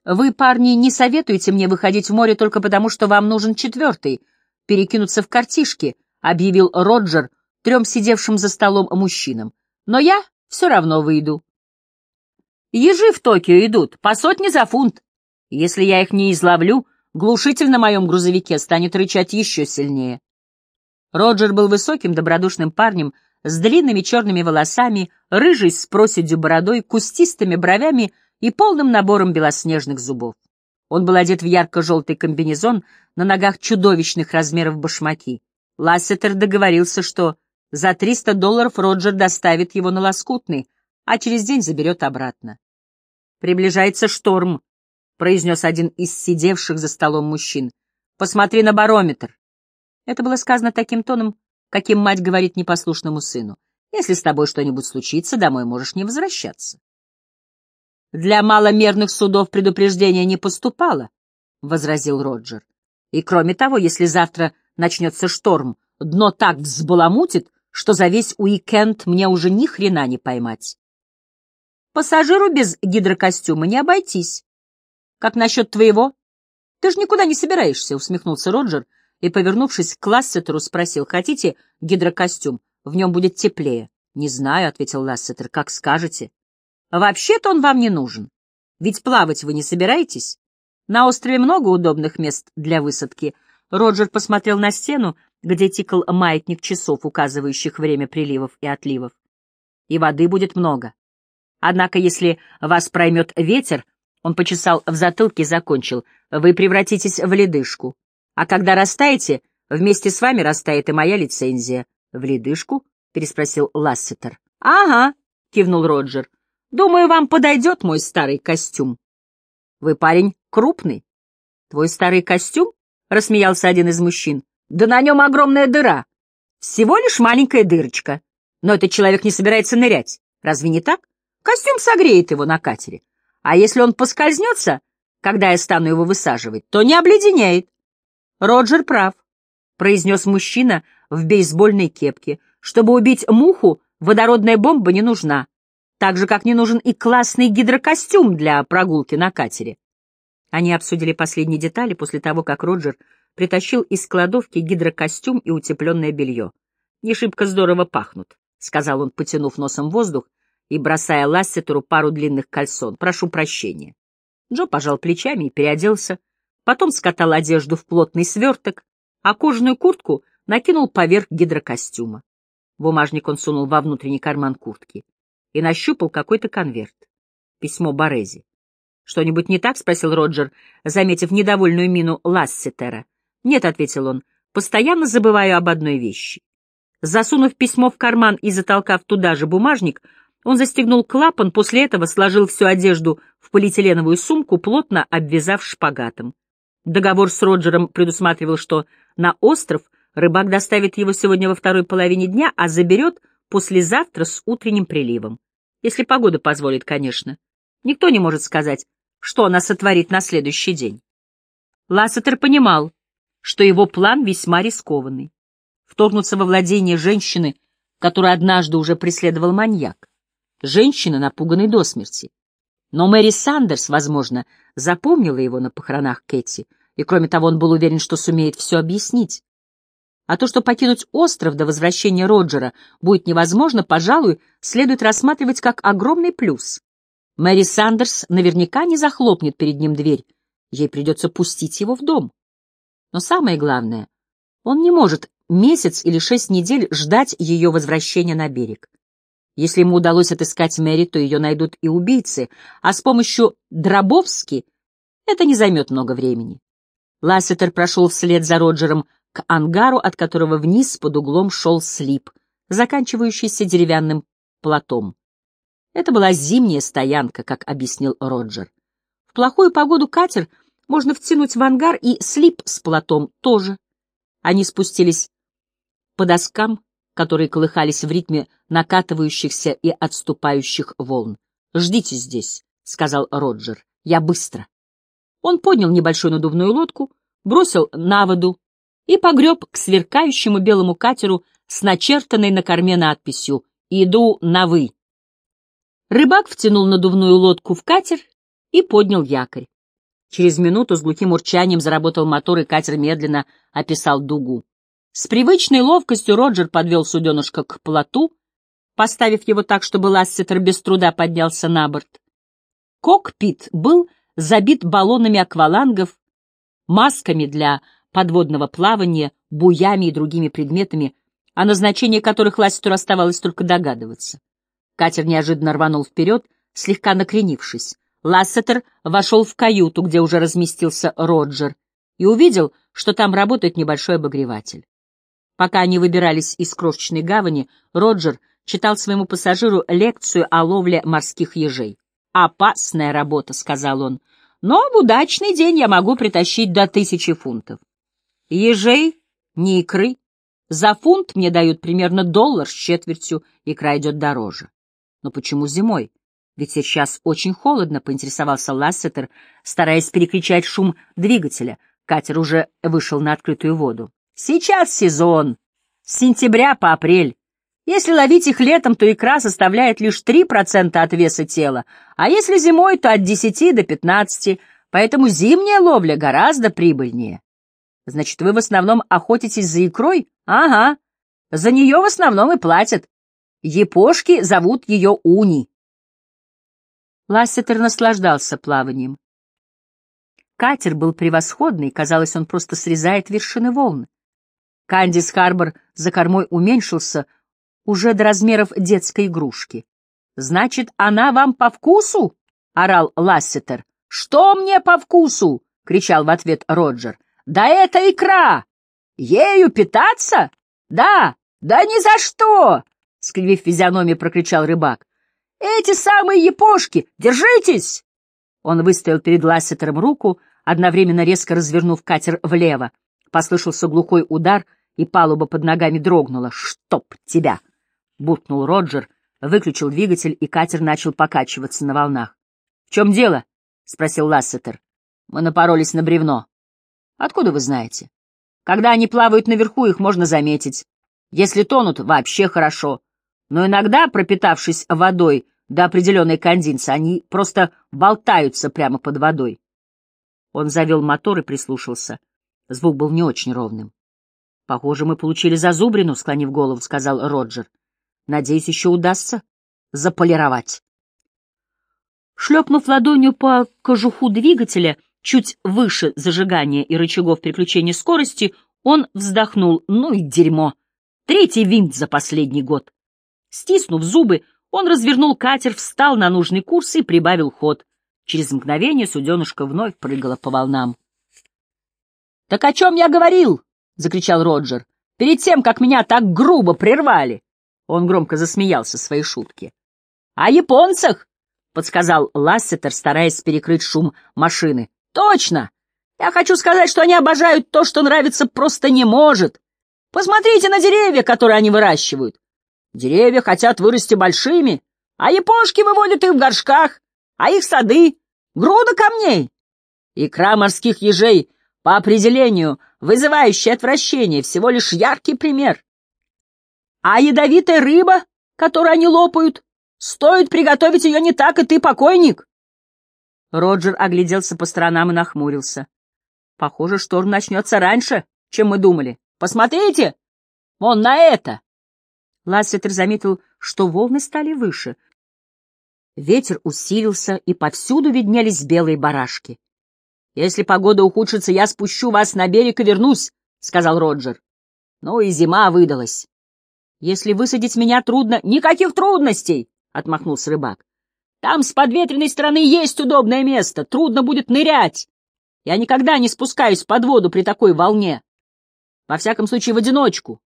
Вы, парни, не советуете мне выходить в море только потому, что вам нужен четвертый, перекинуться в картишки, — объявил Роджер трем сидевшим за столом мужчинам. Но я все равно выйду. Ежи в Токио идут, по сотне за фунт. Если я их не изловлю, глушитель на моем грузовике станет рычать еще сильнее. Роджер был высоким, добродушным парнем с длинными черными волосами, рыжей с проседью бородой, кустистыми бровями и полным набором белоснежных зубов. Он был одет в ярко-желтый комбинезон, на ногах чудовищных размеров башмаки. Лассетер договорился, что за 300 долларов Роджер доставит его на Лоскутный, а через день заберет обратно. «Приближается шторм», — произнес один из сидевших за столом мужчин. «Посмотри на барометр. Это было сказано таким тоном, каким мать говорит непослушному сыну. «Если с тобой что-нибудь случится, домой можешь не возвращаться». «Для маломерных судов предупреждение не поступало», — возразил Роджер. «И кроме того, если завтра начнется шторм, дно так взбаламутит, что за весь уикенд мне уже ни хрена не поймать. Пассажиру без гидрокостюма не обойтись. Как насчет твоего? Ты же никуда не собираешься, — усмехнулся Роджер, и, повернувшись к Лассетеру, спросил, «Хотите гидрокостюм? В нем будет теплее». «Не знаю», — ответил Лассетер, — «как скажете». «Вообще-то он вам не нужен. Ведь плавать вы не собираетесь? На острове много удобных мест для высадки». Роджер посмотрел на стену, где тикал маятник часов, указывающих время приливов и отливов. «И воды будет много. Однако, если вас проймет ветер, он почесал в затылке и закончил, вы превратитесь в ледышку. А когда растаете, вместе с вами растает и моя лицензия. В ледышку? переспросил Лассетер. Ага, кивнул Роджер. Думаю, вам подойдет мой старый костюм. Вы парень крупный. Твой старый костюм? рассмеялся один из мужчин. Да на нем огромная дыра. Всего лишь маленькая дырочка. Но этот человек не собирается нырять. Разве не так? Костюм согреет его на катере. А если он поскользнется, когда я стану его высаживать, то не обледенеет. Роджер прав, — произнес мужчина в бейсбольной кепке. Чтобы убить муху, водородная бомба не нужна, так же, как не нужен и классный гидрокостюм для прогулки на катере. Они обсудили последние детали после того, как Роджер притащил из кладовки гидрокостюм и утепленное белье. «Не шибко здорово пахнут», — сказал он, потянув носом воздух и бросая Лассетеру пару длинных кальсон. «Прошу прощения». Джо пожал плечами и переоделся, потом скатал одежду в плотный сверток, а кожаную куртку накинул поверх гидрокостюма. Бумажник он сунул во внутренний карман куртки и нащупал какой-то конверт. Письмо Борези. «Что-нибудь не так?» — спросил Роджер, заметив недовольную мину Лассетера. «Нет», — ответил он, — «постоянно забываю об одной вещи». Засунув письмо в карман и затолкав туда же бумажник, он застегнул клапан, после этого сложил всю одежду в полиэтиленовую сумку, плотно обвязав шпагатом. Договор с Роджером предусматривал, что на остров рыбак доставит его сегодня во второй половине дня, а заберет послезавтра с утренним приливом. Если погода позволит, конечно. Никто не может сказать, что она сотворит на следующий день. Лассетер понимал, что его план весьма рискованный. Вторгнуться во владение женщины, которую однажды уже преследовал маньяк. Женщина, напуганной до смерти. Но Мэри Сандерс, возможно, запомнила его на похоронах Кэти, и, кроме того, он был уверен, что сумеет все объяснить. А то, что покинуть остров до возвращения Роджера будет невозможно, пожалуй, следует рассматривать как огромный плюс. Мэри Сандерс наверняка не захлопнет перед ним дверь, ей придется пустить его в дом. Но самое главное, он не может месяц или шесть недель ждать ее возвращения на берег. Если ему удалось отыскать Мэри, то ее найдут и убийцы, а с помощью Дробовски это не займет много времени. Лассетер прошел вслед за Роджером к ангару, от которого вниз под углом шел слип, заканчивающийся деревянным платом. Это была зимняя стоянка, как объяснил Роджер. В плохую погоду катер можно втянуть в ангар и слип с платом тоже. Они спустились по доскам, которые колыхались в ритме накатывающихся и отступающих волн. «Ждите здесь», — сказал Роджер. «Я быстро». Он поднял небольшую надувную лодку, бросил на воду и погреб к сверкающему белому катеру с начертанной на корме надписью «Иду на вы». Рыбак втянул надувную лодку в катер и поднял якорь. Через минуту с глухим урчанием заработал мотор, и катер медленно описал дугу. С привычной ловкостью Роджер подвел суденышко к плоту, поставив его так, чтобы Лассетер без труда поднялся на борт. Кокпит был забит баллонами аквалангов, масками для подводного плавания, буями и другими предметами, о назначении которых Лассетеру оставалось только догадываться. Катер неожиданно рванул вперед, слегка накренившись. Лассетер вошел в каюту, где уже разместился Роджер, и увидел, что там работает небольшой обогреватель. Пока они выбирались из крошечной гавани, Роджер читал своему пассажиру лекцию о ловле морских ежей. «Опасная работа», — сказал он, — «но в удачный день я могу притащить до тысячи фунтов». «Ежей, не икры. За фунт мне дают примерно доллар с четвертью, икра идет дороже». «Но почему зимой? Ведь сейчас очень холодно», — поинтересовался Лассетер, стараясь перекричать шум двигателя. Катер уже вышел на открытую воду. Сейчас сезон. С сентября по апрель. Если ловить их летом, то икра составляет лишь 3% от веса тела, а если зимой, то от 10 до 15, поэтому зимняя ловля гораздо прибыльнее. Значит, вы в основном охотитесь за икрой? Ага. За нее в основном и платят. Епошки зовут ее Уни. Лассетер наслаждался плаванием. Катер был превосходный, казалось, он просто срезает вершины волн. Кандис Харбор за кормой уменьшился уже до размеров детской игрушки. «Значит, она вам по вкусу?» — орал Лассетер. «Что мне по вкусу?» — кричал в ответ Роджер. «Да это икра! Ею питаться? Да, да ни за что!» — скривив физиономию, прокричал рыбак. «Эти самые епошки! Держитесь!» Он выставил перед Лассетером руку, одновременно резко развернув катер влево. Послышался глухой удар, и палуба под ногами дрогнула. «Чтоб тебя!» — буркнул Роджер, выключил двигатель, и катер начал покачиваться на волнах. «В чем дело?» — спросил Лассетер. «Мы напоролись на бревно». «Откуда вы знаете?» «Когда они плавают наверху, их можно заметить. Если тонут, вообще хорошо. Но иногда, пропитавшись водой до определенной конденции, они просто болтаются прямо под водой». Он завел мотор и прислушался. Звук был не очень ровным. «Похоже, мы получили зазубрину», — склонив голову, сказал Роджер. «Надеюсь, еще удастся заполировать». Шлепнув ладонью по кожуху двигателя, чуть выше зажигания и рычагов переключения скорости, он вздохнул. «Ну и дерьмо! Третий винт за последний год!» Стиснув зубы, он развернул катер, встал на нужный курс и прибавил ход. Через мгновение суденышко вновь прыгало по волнам. «Так о чем я говорил?» — закричал Роджер. «Перед тем, как меня так грубо прервали!» Он громко засмеялся своей шутке. «О японцах!» — подсказал Лассетер, стараясь перекрыть шум машины. «Точно! Я хочу сказать, что они обожают то, что нравится просто не может. Посмотрите на деревья, которые они выращивают. Деревья хотят вырасти большими, а япошки выводят их в горшках, а их сады — груда камней. Икра морских ежей по определению, вызывающий отвращение, всего лишь яркий пример. А ядовитая рыба, которую они лопают, стоит приготовить ее не так, и ты покойник. Роджер огляделся по сторонам и нахмурился. Похоже, шторм начнется раньше, чем мы думали. Посмотрите! Вон на это! Лассетер заметил, что волны стали выше. Ветер усилился, и повсюду виднелись белые барашки. «Если погода ухудшится, я спущу вас на берег и вернусь», — сказал Роджер. «Ну и зима выдалась». «Если высадить меня трудно...» «Никаких трудностей!» — отмахнулся рыбак. «Там с подветренной стороны есть удобное место, трудно будет нырять. Я никогда не спускаюсь под воду при такой волне. Во всяком случае, в одиночку».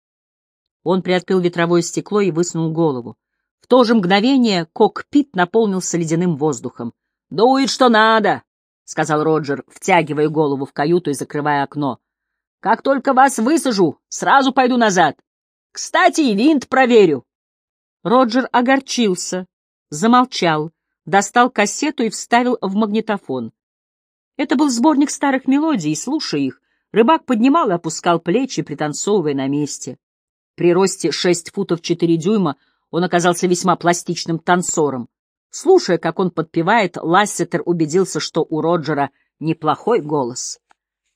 Он приоткрыл ветровое стекло и высунул голову. В то же мгновение кокпит наполнился ледяным воздухом. «Дует, что надо!» — сказал Роджер, втягивая голову в каюту и закрывая окно. — Как только вас высажу, сразу пойду назад. Кстати, и винт проверю. Роджер огорчился, замолчал, достал кассету и вставил в магнитофон. Это был сборник старых мелодий, и, слушая их, рыбак поднимал и опускал плечи, пританцовывая на месте. При росте шесть футов четыре дюйма он оказался весьма пластичным танцором. Слушая, как он подпевает, Лассетер убедился, что у Роджера неплохой голос.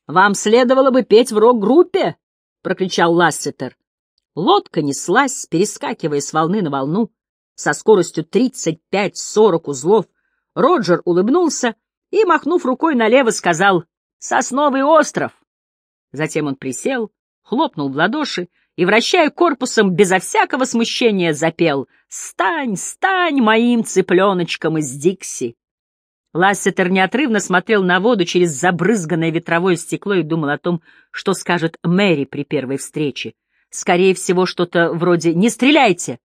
«Вам следовало бы петь в рок-группе!» — прокричал Лассетер. Лодка неслась, перескакивая с волны на волну, со скоростью 35-40 узлов. Роджер улыбнулся и, махнув рукой налево, сказал «Сосновый остров!». Затем он присел, хлопнул в ладоши, и, вращая корпусом, безо всякого смущения запел «Стань, стань моим цыпленочком из Дикси!». Лассетер неотрывно смотрел на воду через забрызганное ветровое стекло и думал о том, что скажет Мэри при первой встрече. Скорее всего, что-то вроде «Не стреляйте!»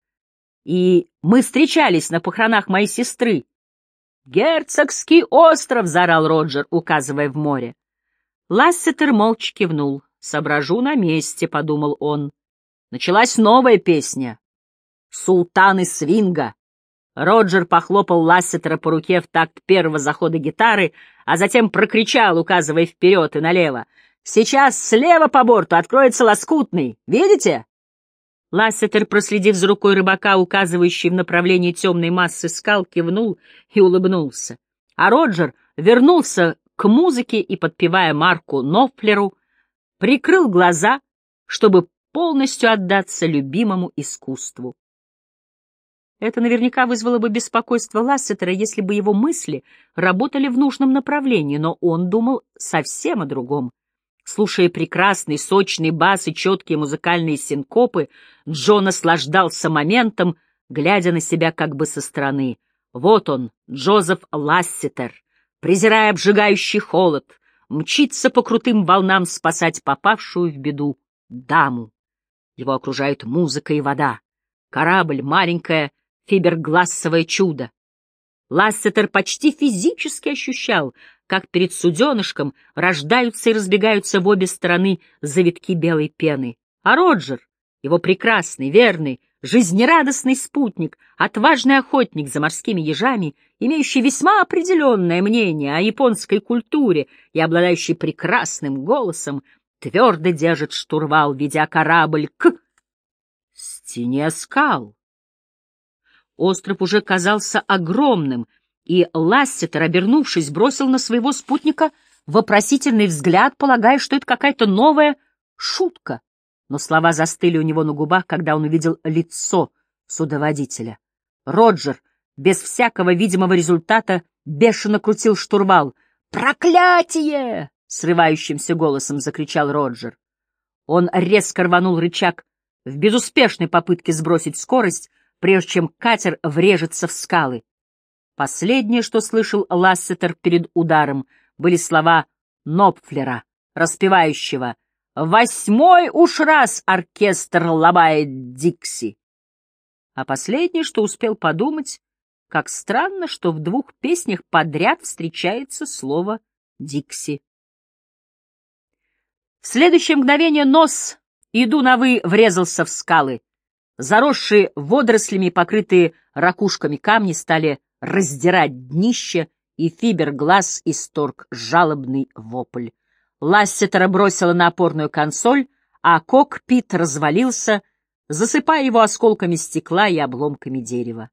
И мы встречались на похоронах моей сестры. «Герцогский остров!» — заорал Роджер, указывая в море. Лассетер молча кивнул. «Соображу на месте», — подумал он. Началась новая песня. «Султаны свинга». Роджер похлопал Лассетера по руке в такт первого захода гитары, а затем прокричал, указывая вперед и налево. «Сейчас слева по борту откроется лоскутный. Видите?» Лассетер, проследив за рукой рыбака, указывающей в направлении темной массы скал, кивнул и улыбнулся. А Роджер вернулся к музыке и, подпевая Марку Нофлеру, прикрыл глаза, чтобы полностью отдаться любимому искусству. Это наверняка вызвало бы беспокойство Лассетера, если бы его мысли работали в нужном направлении, но он думал совсем о другом. Слушая прекрасный, сочный бас и четкие музыкальные синкопы, Джо наслаждался моментом, глядя на себя как бы со стороны. Вот он, Джозеф Лассетер, презирая обжигающий холод, мчится по крутым волнам спасать попавшую в беду даму. Его окружают музыка и вода. Корабль — маленькое фиберглассовое чудо. Лассетер почти физически ощущал, как перед суденышком рождаются и разбегаются в обе стороны завитки белой пены. А Роджер, его прекрасный, верный, жизнерадостный спутник, отважный охотник за морскими ежами, имеющий весьма определенное мнение о японской культуре и обладающий прекрасным голосом, твердо держит штурвал, ведя корабль к стене скал. Остров уже казался огромным, и Лассетер, обернувшись, бросил на своего спутника вопросительный взгляд, полагая, что это какая-то новая шутка. Но слова застыли у него на губах, когда он увидел лицо судоводителя. Роджер, без всякого видимого результата, бешено крутил штурвал. «Проклятие!» — срывающимся голосом закричал Роджер. Он резко рванул рычаг в безуспешной попытке сбросить скорость, прежде чем катер врежется в скалы. Последнее, что слышал Лассетер перед ударом, были слова Нопфлера, распевающего «Восьмой уж раз оркестр ломает Дикси». А последнее, что успел подумать, как странно, что в двух песнях подряд встречается слово «Дикси». В следующее мгновение нос, иду на вы, врезался в скалы. Заросшие водорослями, покрытые ракушками камни стали раздирать днище, и фиберглаз исторг жалобный вопль. Лассетера бросила на опорную консоль, а кокпит развалился, засыпая его осколками стекла и обломками дерева.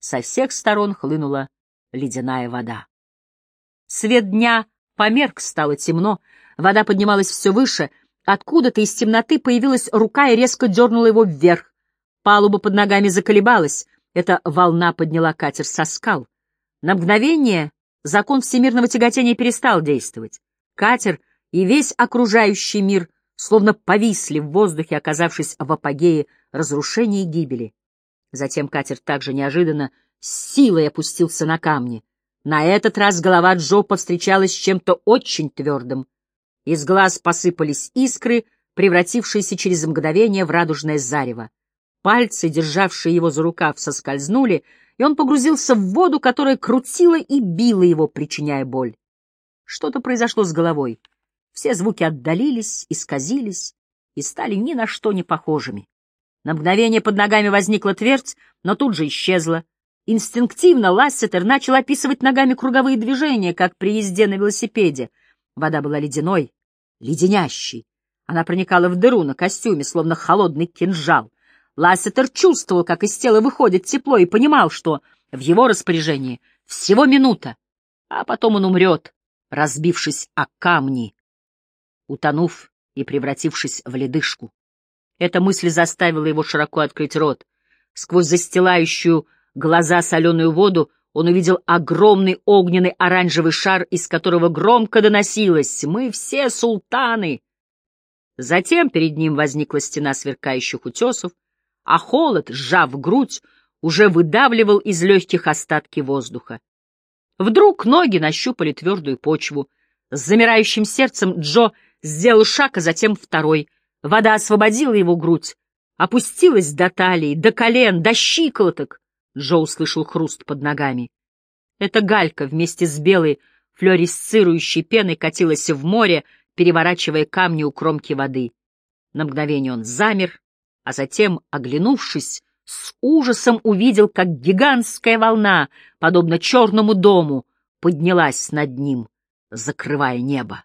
Со всех сторон хлынула ледяная вода. Свет дня померк, стало темно, вода поднималась все выше, откуда-то из темноты появилась рука и резко дернула его вверх. Палуба под ногами заколебалась, эта волна подняла катер со скал. На мгновение закон всемирного тяготения перестал действовать. Катер и весь окружающий мир словно повисли в воздухе, оказавшись в апогее разрушения и гибели. Затем катер также неожиданно с силой опустился на камни. На этот раз голова Джо повстречалась с чем-то очень твердым. Из глаз посыпались искры, превратившиеся через мгновение в радужное зарево. Пальцы, державшие его за рукав, соскользнули, и он погрузился в воду, которая крутила и била его, причиняя боль. Что-то произошло с головой. Все звуки отдалились, исказились и стали ни на что не похожими. На мгновение под ногами возникла твердь, но тут же исчезла. Инстинктивно Лассетер начал описывать ногами круговые движения, как при езде на велосипеде. Вода была ледяной, леденящей. Она проникала в дыру на костюме, словно холодный кинжал. Лассетер чувствовал, как из тела выходит тепло, и понимал, что в его распоряжении всего минута, а потом он умрет, разбившись о камни, утонув и превратившись в ледышку. Эта мысль заставила его широко открыть рот. Сквозь застилающую глаза соленую воду он увидел огромный огненный оранжевый шар, из которого громко доносилось «Мы все султаны!». Затем перед ним возникла стена сверкающих утесов, а холод, сжав грудь, уже выдавливал из легких остатки воздуха. Вдруг ноги нащупали твердую почву. С замирающим сердцем Джо сделал шаг, а затем второй. Вода освободила его грудь, опустилась до талии, до колен, до щиколоток. Джо услышал хруст под ногами. Эта галька вместе с белой флюоресцирующей пеной катилась в море, переворачивая камни у кромки воды. На мгновение он замер, а затем, оглянувшись, с ужасом увидел, как гигантская волна, подобно черному дому, поднялась над ним, закрывая небо.